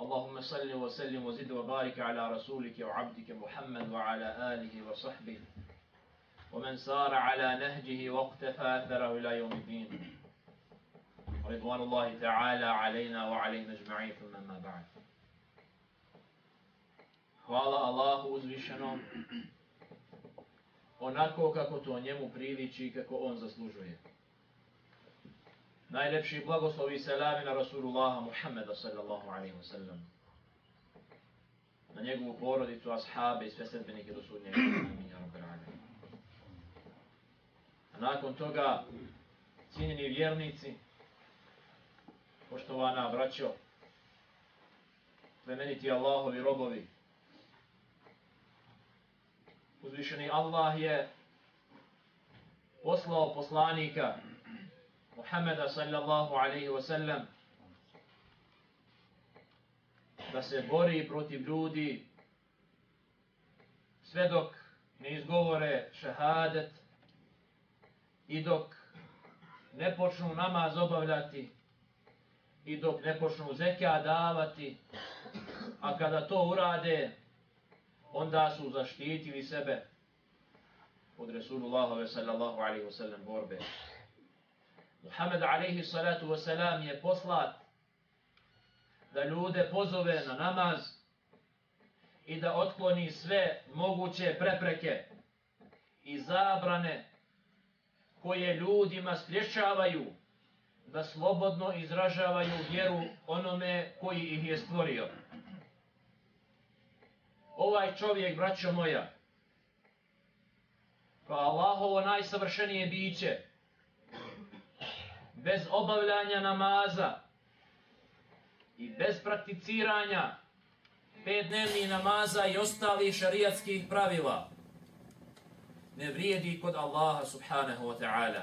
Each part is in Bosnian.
اللهم صل وسلم وزد وبارك على رسولك وعبدك محمد وعلى آله وصحبه. ومن سار على نهجه واقتفى أثره إلى يوم الدين. رضوان الله تعالى علينا وعلينا أجمعين. ثم ما بعد. Hvala Allahu uzvišenom. Onako kako to njemu priliči i kako on zaslužuje. Najlepši blagoslovi i selami na Rasulullaha Muhammeda sallallahu alaihi wa sallam. Na njegovu porodicu, ashabe i sve sedbenike do sudnjega. Amin, ja rabbi A nakon toga, cijenjeni vjernici, poštovana braćo, plemeniti Allahovi robovi, uzvišeni Allah je poslao poslanika Muhammeda sallallahu alaihi wa sallam da se bori protiv ljudi sve dok ne izgovore šehadet i dok ne počnu namaz obavljati i dok ne počnu zekja davati a kada to urade onda su zaštitili sebe od Resulullahove sallallahu alaihi wa sallam borbe. Muhammed alaihi salatu wasalam je poslat da ljude pozove na namaz i da otkloni sve moguće prepreke i zabrane koje ljudima spriječavaju da slobodno izražavaju vjeru onome koji ih je stvorio. Ovaj čovjek, braćo moja, kao Allahovo najsavršenije biće, bez obavljanja namaza i bez prakticiranja pet dnevni namaza i ostalih šarijatskih pravila ne vrijedi kod Allaha subhanahu wa ta'ala.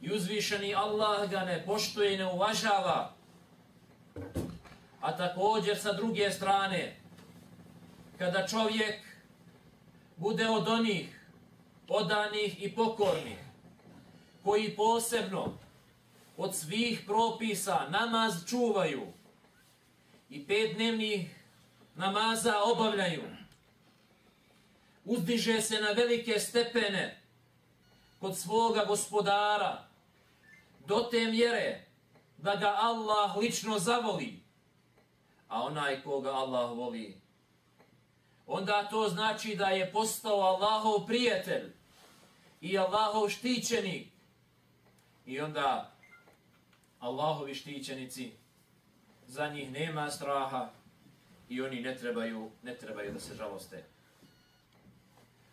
I uzvišeni Allah ga ne poštuje i ne uvažava. A također sa druge strane, kada čovjek bude od onih odanih i pokornih, koji posebno od svih propisa namaz čuvaju i pet dnevnih namaza obavljaju, uzdiže se na velike stepene kod svoga gospodara do te mjere da ga Allah lično zavoli, a onaj koga Allah voli, onda to znači da je postao Allahov prijatelj i Allahov štićenik I onda Allahovi štićenici za njih nema straha i oni ne trebaju, ne trebaju da se žaloste.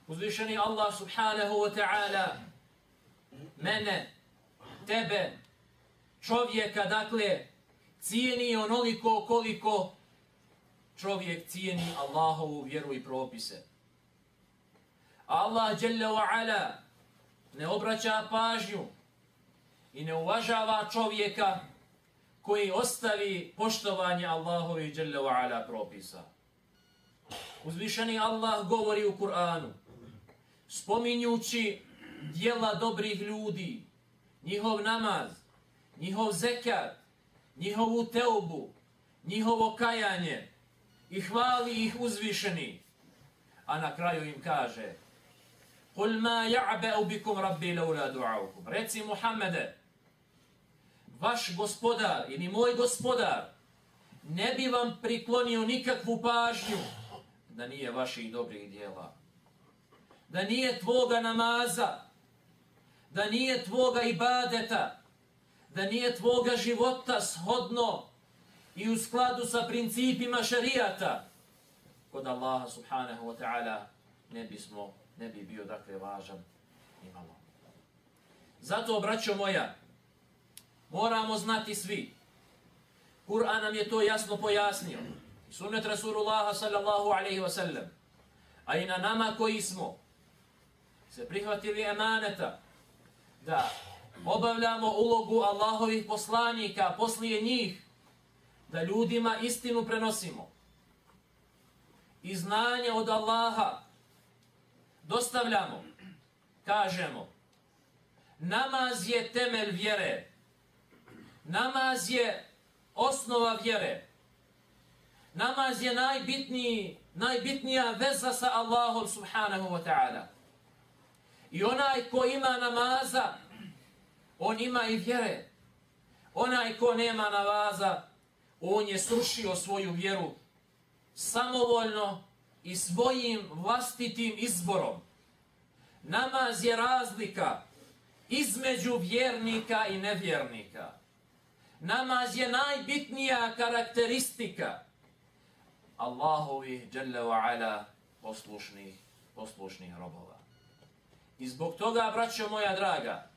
Uzvišeni Allah subhanahu wa ta'ala mene, tebe, čovjeka, dakle, cijeni onoliko koliko čovjek cijeni Allahovu vjeru i propise. Allah, jalla wa ala, ne obraća pažnju i ne uvažava čovjeka koji ostavi poštovanje Allahove i Jalla wa'ala propisa. Uzvišeni Allah govori u Kur'anu, spominjući dijela dobrih ljudi, njihov namaz, njihov zekat, njihovu teubu, njihovo kajanje i hvali ih uzvišeni. A na kraju im kaže, Kul ma ja'ba'u bikum rabbi laula du'aukum. Reci Muhammede, vaš gospodar ili moj gospodar ne bi vam priklonio nikakvu pažnju da nije vaših dobrih dijela. Da nije tvoga namaza, da nije tvoga ibadeta, da nije tvoga života shodno i u skladu sa principima šarijata, kod Allaha subhanahu wa ta'ala ne bismo, ne bi bio dakle važan imamo. Zato, braćo moja, Moramo znati svi. Kur'an nam je to jasno pojasnio. Sunnet Rasulullaha sallallahu alaihi wasallam. a i na nama koji smo se prihvatili emaneta da obavljamo ulogu Allahovih poslanika poslije njih, da ljudima istinu prenosimo i znanje od Allaha dostavljamo, kažemo, namaz je temelj vjere, namaz je osnova vjere, namaz je najbitniji, najbitnija veza sa Allahom subhanahu wa ta'ala. I onaj ko ima namaza, on ima i vjere. Onaj ko nema namaza, on je srušio svoju vjeru samovoljno i svojim vlastitim izborom. Namaz je razlika između vjernika i nevjernika Namaz je najbitnija karakteristika Allahovi dželle wa ala poslušnih, poslušnih robova. I zbog toga, braćo moja draga,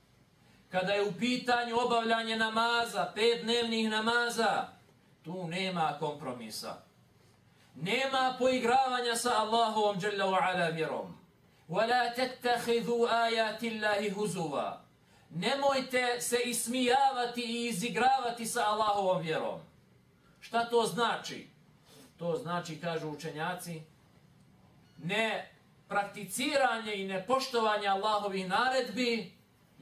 kada je u pitanju obavljanje namaza, pet dnevnih namaza, tu nema kompromisa. Nema poigravanja sa Allahovom dželle wa ala vjerom. وَلَا تَتَّخِذُوا آيَاتِ اللَّهِ هُزُوًا Nemojte se ismijavati i izigravati sa Allahovom vjerom. Šta to znači? To znači, kažu učenjaci, ne prakticiranje i nepoštovanje Allahovih naredbi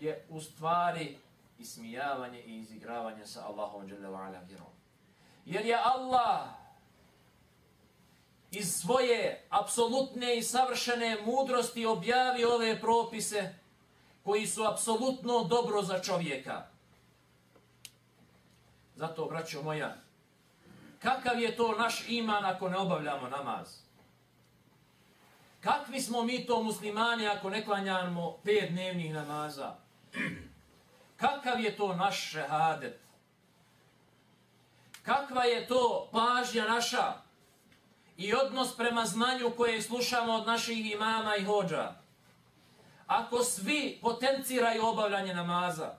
je u stvari ismijavanje i izigravanje sa Allahom vjerom. Jer je Allah iz svoje apsolutne i savršene mudrosti objavio ove propise koji su apsolutno dobro za čovjeka. Zato, braćo moja, kakav je to naš iman ako ne obavljamo namaz? Kakvi smo mi to muslimani ako ne klanjamo pet dnevnih namaza? Kakav je to naš šehadet? Kakva je to pažnja naša i odnos prema znanju koje slušamo od naših imama i hođa? Ako svi potenciraju obavljanje namaza,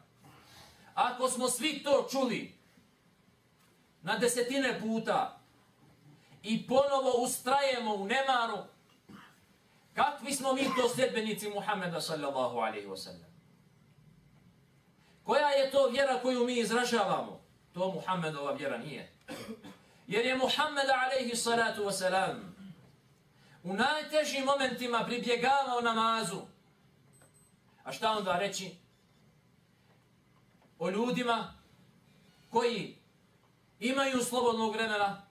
ako smo svi to čuli na desetine puta i ponovo ustrajemo u nemaru, kakvi smo mi to sljedbenici Muhammeda sallallahu alaihi wa sallam? Koja je to vjera koju mi izražavamo? To Muhammedova vjera nije. Jer je Muhammed alaihi salatu wa salam u najtežim momentima pribjegavao namazu. A šta onda reći? O ljudima koji imaju slobodnog vremena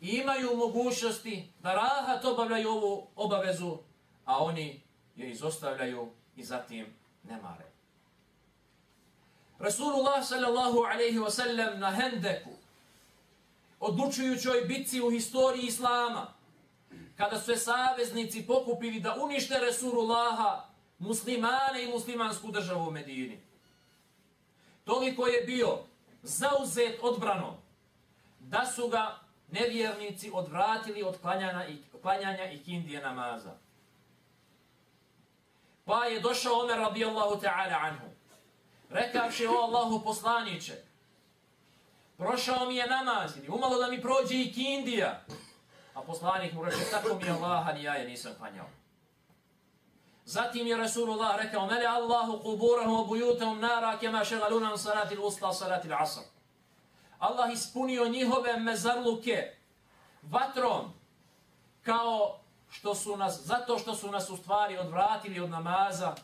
i imaju mogućnosti da rahat obavljaju ovu obavezu, a oni je izostavljaju i zatim ne mare. Rasulullah sallallahu alaihi wa sallam na Hendeku, odlučujućoj bitci u historiji Islama, kada su se saveznici pokupili da unište Rasulullaha, muslimane i muslimansku državu u Medini. Toliko je bio zauzet odbranom da su ga nevjernici odvratili od klanjanja i, klanjanja i kindije namaza. Pa je došao Omer radijallahu ta'ala anhu rekavši o Allahu poslaniće, prošao mi je namaz, ili umalo da mi prođe i kindija, a poslanik mu reče, tako mi je Allah, ni ja je nisam klanjao. Zatim je Rasulullah rekao, mele Allahu kuburahum obujutahum nara kema šegalunam salatil usta salatil asr. Allah ispunio njihove mezarluke vatrom, kao što su nas, zato što su nas u stvari odvratili od namaza,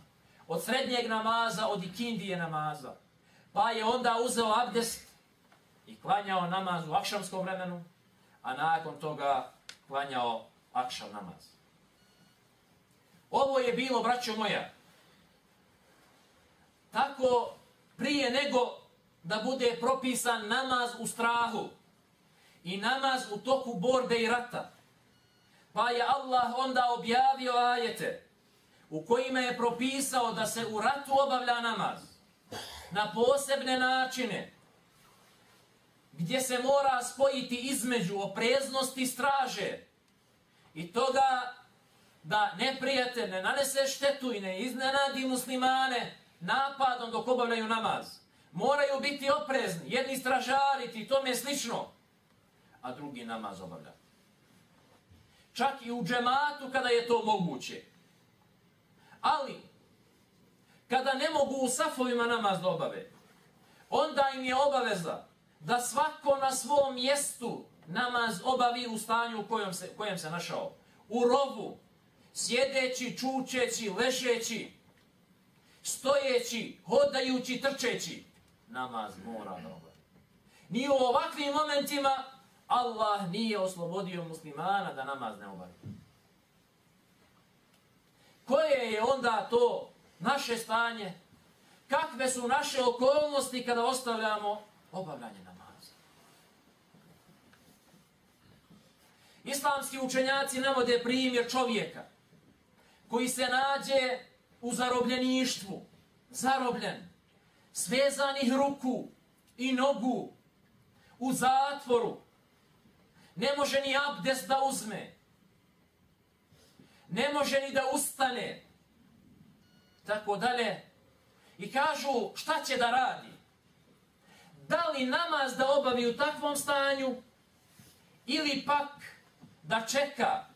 od srednjeg namaza, od ikindije namaza. Pa je onda uzeo abdest i klanjao namaz u akšamskom vremenu, a nakon toga klanjao akšam namaz. Ovo je bilo, braćo moja, tako prije nego da bude propisan namaz u strahu i namaz u toku borbe i rata. Pa je Allah onda objavio ajete u kojima je propisao da se u ratu obavlja namaz na posebne načine gdje se mora spojiti između opreznosti straže i toga da neprijatelj ne nanese štetu i ne iznenadi muslimane napadom dok obavljaju namaz. Moraju biti oprezni, jedni stražariti i tome slično, a drugi namaz obavljati. čak i u džematu kada je to moguće. Ali, kada ne mogu u safovima namaz da obave, onda im je obaveza da svako na svom mjestu namaz obavi u stanju u kojem se, kojem se našao. U rovu, sjedeći, čučeći, ležeći, stojeći, hodajući, trčeći, namaz mora da obavi. Ni u ovakvim momentima Allah nije oslobodio muslimana da namaz ne obavi. Koje je onda to naše stanje? Kakve su naše okolnosti kada ostavljamo obavljanje namaza? Islamski učenjaci navode primjer čovjeka koji se nađe u zarobljeništvu, zarobljen, svezanih ruku i nogu, u zatvoru, ne može ni abdes da uzme, ne može ni da ustane, tako dalje, i kažu šta će da radi, da li namaz da obavi u takvom stanju, ili pak da čeka?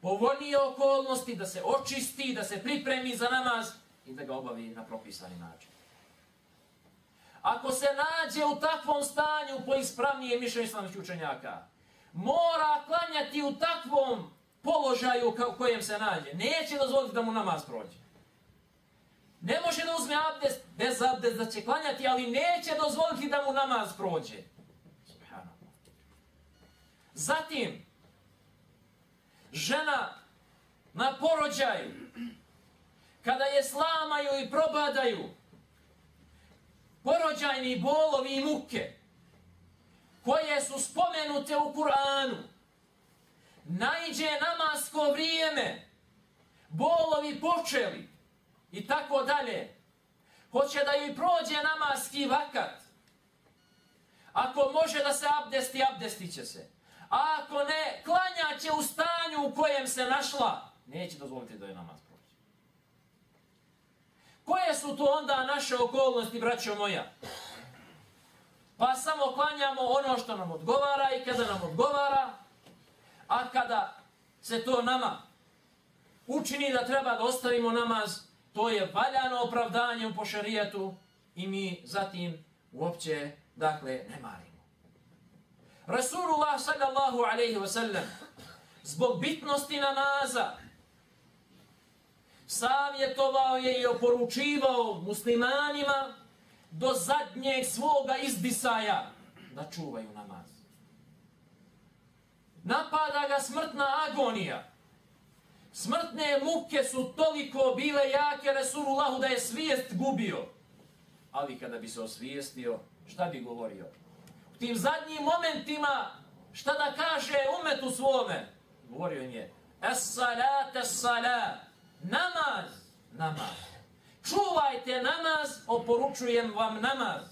Povoljnije okolnosti, da se očisti, da se pripremi za namaz i da ga obavi na propisani način. Ako se nađe u takvom stanju po ispravnije mišljenje islamskih učenjaka, mora klanjati u takvom položaju u kojem se nađe. Neće dozvoliti da mu namaz prođe. Ne može da uzme abdest bez abdest da će klanjati, ali neće dozvoliti da mu namaz prođe. Zatim, žena na porođaju, kada je slamaju i probadaju, porođajni bolovi i muke, koje su spomenute u Kur'anu, najđe namasko vrijeme, bolovi počeli i tako dalje, hoće da joj prođe namaski vakat, ako može da se abdesti, abdestit će se. A ako ne, klanja će u stanju u kojem se našla, neće dozvoliti da je namaz prođe. Koje su to onda naše okolnosti, braćo moja? Pa samo klanjamo ono što nam odgovara i kada nam odgovara, a kada se to nama učini da treba da ostavimo namaz, to je valjano opravdanje po pošarijetu i mi zatim uopće, dakle, ne marimo. Rasulullah sallallahu alaihi wasallam zbog bitnosti namaza savjetovao je i oporučivao muslimanima do zadnjeg svoga izdisaja da čuvaju namaz. Napada ga smrtna agonija. Smrtne muke su toliko bile jake Resulullahu da je svijest gubio. Ali kada bi se osvijestio, šta bi govorio? U tim zadnjim momentima, šta da kaže umetu svome? Govorio im je, es salat, es salat, namaz, namaz čuvajte namaz, oporučujem vam namaz.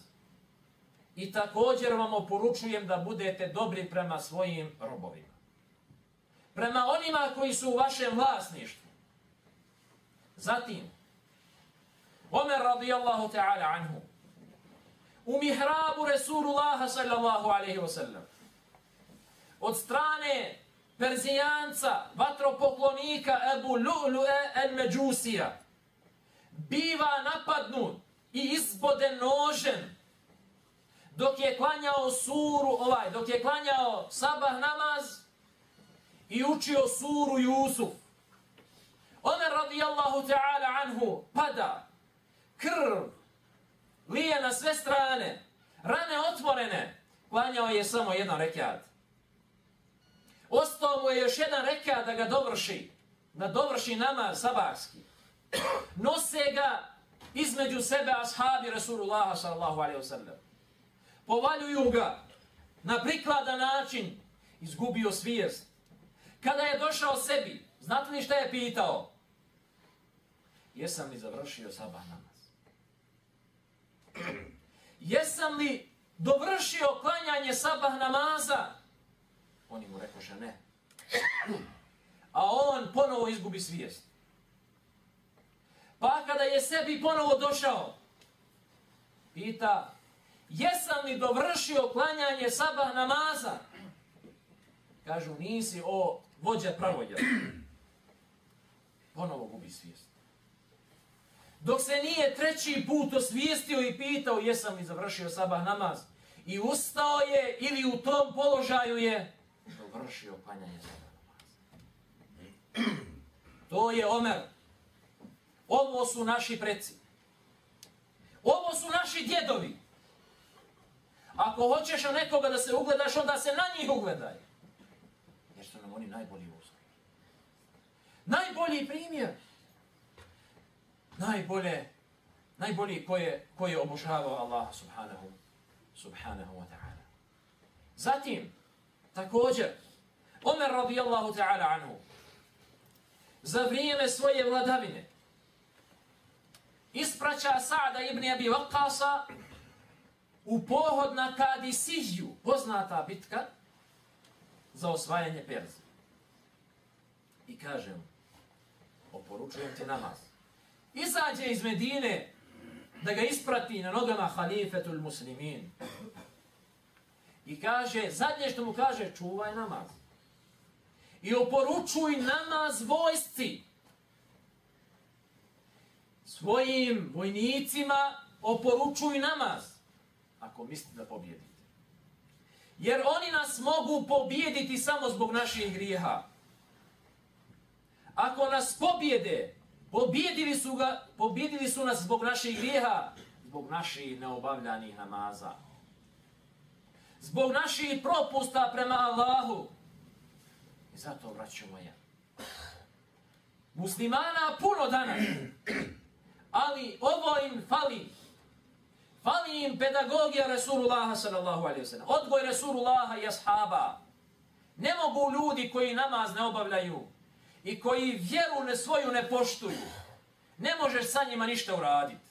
I također vam oporučujem da budete dobri prema svojim robovima. Prema onima koji su u vašem vlasništvu. Zatim, Omer radijallahu ta'ala anhu, u mihrabu Resulullaha sallallahu alaihi wa sallam, od strane Perzijanca, vatropoklonika Ebu Lu'lu'e el-Međusija, biva napadnut i izboden nožem dok je klanjao suru ovaj, dok je klanjao sabah namaz i učio suru Jusuf. Omer radijallahu ta'ala anhu pada, krv, lije na sve strane, rane otvorene, klanjao je samo jedan rekiat. Ostao mu je još jedan rekiat da ga dovrši, da dovrši namaz sabahski nose ga između sebe ashabi Rasulullah sallallahu alaihi wasallam. Povaljuju ga na prikladan način, izgubio svijest. Kada je došao sebi, znate li šta je pitao? Jesam li završio sabah namaz? Jesam li dovršio klanjanje sabah namaza? Oni mu rekoše ne. A on ponovo izgubi svijest. Pa kada je sebi ponovo došao, pita, jesam li dovršio klanjanje sabah namaza? Kažu, nisi o vođa pravođa, ponovo gubi svijest. Dok se nije treći put osvijestio i pitao jesam li završio sabah namaz i ustao je ili u tom položaju je dovršio klanjanje sabah namaz. To je Omer. Ovo su naši preci. Ovo su naši djedovi. Ako hoćeš na nekoga da se ugledaš, onda se na njih ugledaj. Jer su nam oni najbolji uzor. Najbolji primjer. Najbolje, najbolji ko je, ko je obožavao Allah subhanahu, subhanahu wa ta'ala. Zatim, također, Omer radijallahu ta'ala anhu, za vrijeme svoje vladavine, ispraća Sa'da ibn Abi Waqqasa u pohod na Kadisiju, poznata bitka za osvajanje Perzije. I kažem, oporučujem ti namaz. Izađe iz Medine da ga isprati na nogama halifetul muslimin. I kaže, zadnje što mu kaže, čuvaj namaz. I oporučuj namaz vojsci. Svojim vojnicima oporučuj namaz ako mislite da pobjedite. Jer oni nas mogu pobjediti samo zbog naših grijeha. Ako nas pobjede, pobjedili su, ga, pobjedili su nas zbog naših grijeha, zbog naših neobavljanih namaza. Zbog naših propusta prema Allahu. I zato, braćo moja, muslimana puno danas, ali ovo im fali Fali im pedagogija Resulullaha sallallahu alaihi wa sallam. Odgoj Resulullaha i ashaba. Ne mogu ljudi koji namaz ne obavljaju i koji vjeru ne svoju ne poštuju. Ne možeš sa njima ništa uraditi.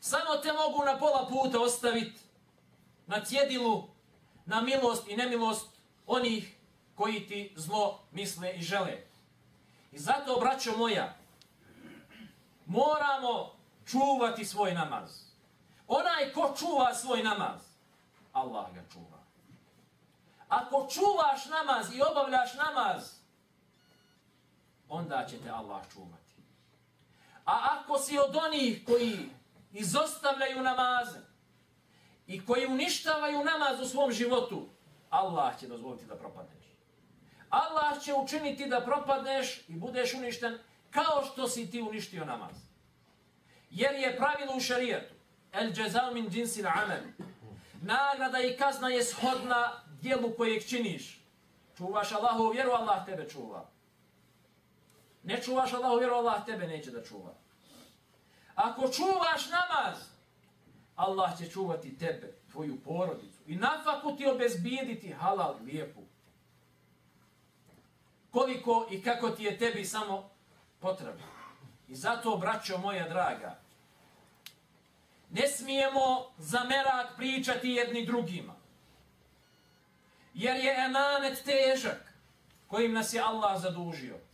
Samo te mogu na pola puta ostaviti na cjedilu, na milost i nemilost onih koji ti zlo misle i žele. I zato, braćo moja, moramo čuvati svoj namaz. Onaj ko čuva svoj namaz, Allah ga čuva. Ako čuvaš namaz i obavljaš namaz, onda će te Allah čuvati. A ako si od onih koji izostavljaju namaze i koji uništavaju namaz u svom životu, Allah će dozvoliti da propadneš. Allah će učiniti da propadneš i budeš uništen kao što si ti uništio namaz. Jer je pravilo u šarijetu. El džezal min džinsi na amel. Nagrada i kazna je shodna dijelu kojeg činiš. Čuvaš Allahu vjeru, Allah tebe čuva. Ne čuvaš Allahu vjeru, Allah tebe neće da čuva. Ako čuvaš namaz, Allah će čuvati tebe, tvoju porodicu. I nafaku ti obezbijediti halal, lijepu. Koliko i kako ti je tebi samo potrebno. I zato, braćo moja draga, ne smijemo za merak pričati jedni drugima. Jer je emanet težak kojim nas je Allah zadužio.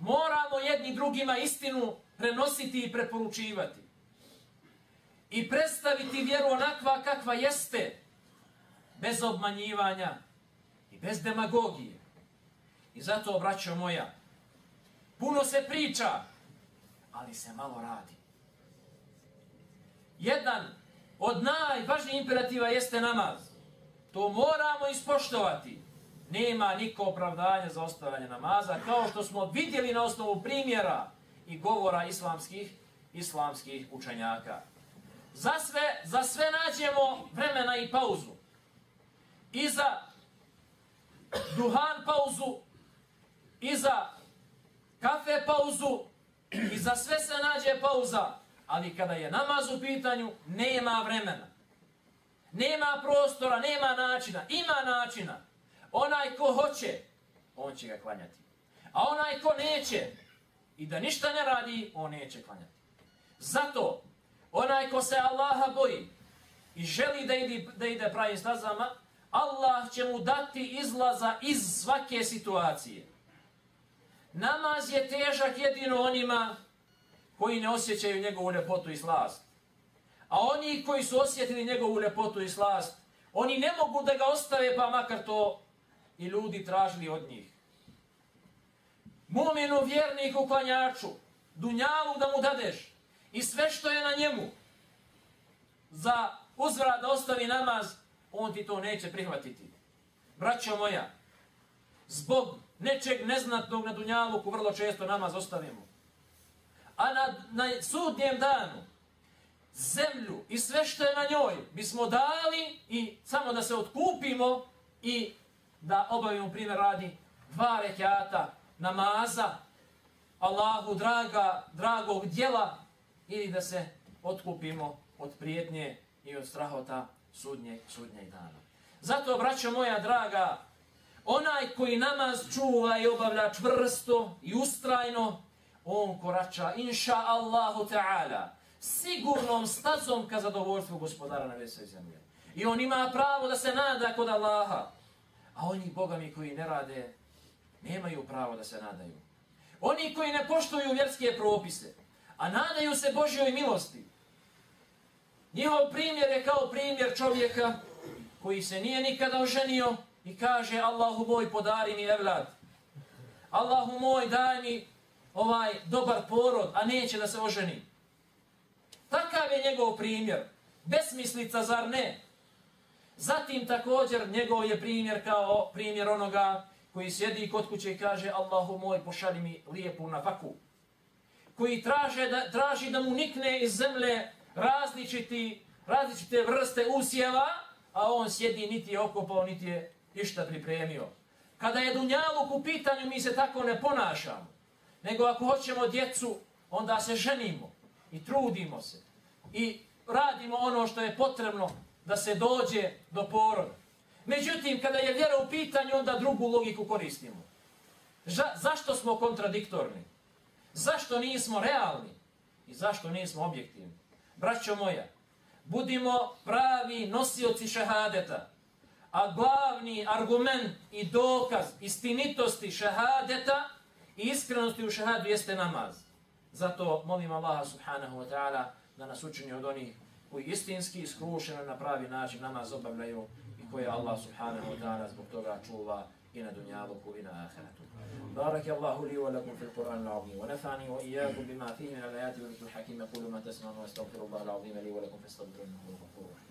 Moramo jedni drugima istinu prenositi i preporučivati. I predstaviti vjeru onakva kakva jeste, bez obmanjivanja i bez demagogije. I zato, braćo moja, puno se priča, ali se malo radi jedan od najvažnijih imperativa jeste namaz. To moramo ispoštovati. Nema niko opravdanja za ostavljanje namaza, kao što smo vidjeli na osnovu primjera i govora islamskih islamskih učenjaka. Za sve, za sve nađemo vremena i pauzu. I za duhan pauzu, i za kafe pauzu, i za sve se nađe pauza ali kada je namaz u pitanju, nema vremena. Nema prostora, nema načina. Ima načina. Onaj ko hoće, on će ga klanjati. A onaj ko neće i da ništa ne radi, on neće klanjati. Zato, onaj ko se Allaha boji i želi da ide, da ide pravim stazama, Allah će mu dati izlaza iz svake situacije. Namaz je težak jedino onima koji ne osjećaju njegovu lepotu i slast. A oni koji su osjetili njegovu lepotu i slast, oni ne mogu da ga ostave pa makar to i ljudi tražili od njih. Muminu vjerniku klanjaču, dunjalu da mu dadeš i sve što je na njemu za uzvrat da ostavi namaz, on ti to neće prihvatiti. Braćo moja, zbog nečeg neznatnog na dunjaluku vrlo često namaz ostavimo. A na, na sudnjem danu zemlju i sve što je na njoj bismo dali i samo da se otkupimo i da obavimo primjer radi dva rekiata namaza Allahu draga, dragog djela ili da se otkupimo od prijetnje i od strahota sudnje, sudnjeg dana. Zato, braćo moja draga, onaj koji namaz čuva i obavlja čvrsto i ustrajno, on korača, inša Allahu ta'ala, sigurnom stazom ka zadovoljstvu gospodara na vese zemlje. I on ima pravo da se nada kod Allaha. A oni bogami koji ne rade, nemaju pravo da se nadaju. Oni koji ne poštuju vjerske propise, a nadaju se Božjoj milosti, njihov primjer je kao primjer čovjeka koji se nije nikada oženio i kaže Allahu moj podari mi evlad. Allahu moj daj mi ovaj dobar porod, a neće da se oženi. Takav je njegov primjer. Besmislica, zar ne? Zatim također njegov je primjer kao primjer onoga koji sjedi kod kuće i kaže Allahu moj pošali mi lijepu nafaku. Koji traže da, traži da mu nikne iz zemlje različiti, različite vrste usjeva, a on sjedi niti je okopao, niti je išta pripremio. Kada je Dunjaluk u pitanju, mi se tako ne ponašamo. Nego ako hoćemo djecu, onda se ženimo i trudimo se. I radimo ono što je potrebno da se dođe do poroda. Međutim, kada je vjera u pitanju, onda drugu logiku koristimo. Ža, zašto smo kontradiktorni? Zašto nismo realni? I zašto nismo objektivni? Braćo moja, budimo pravi nosioci šehadeta. A glavni argument i dokaz istinitosti šehadeta i iskrenosti u šehadu jeste namaz. Zato molim Allaha subhanahu wa ta'ala da nas učini od onih koji istinski iskrušeno na pravi način namaz obavljaju i koje Allah subhanahu wa ta'ala zbog toga čuva i na dunjaluku i na ahiratu. بارك الله لي ولكم في القرآن العظيم ونفعني وإياكم بما فيه من الآيات والذكر الحكيم أقول ما تسمعون واستغفر الله العظيم لي ولكم فاستغفروه إنه هو الغفور الرحيم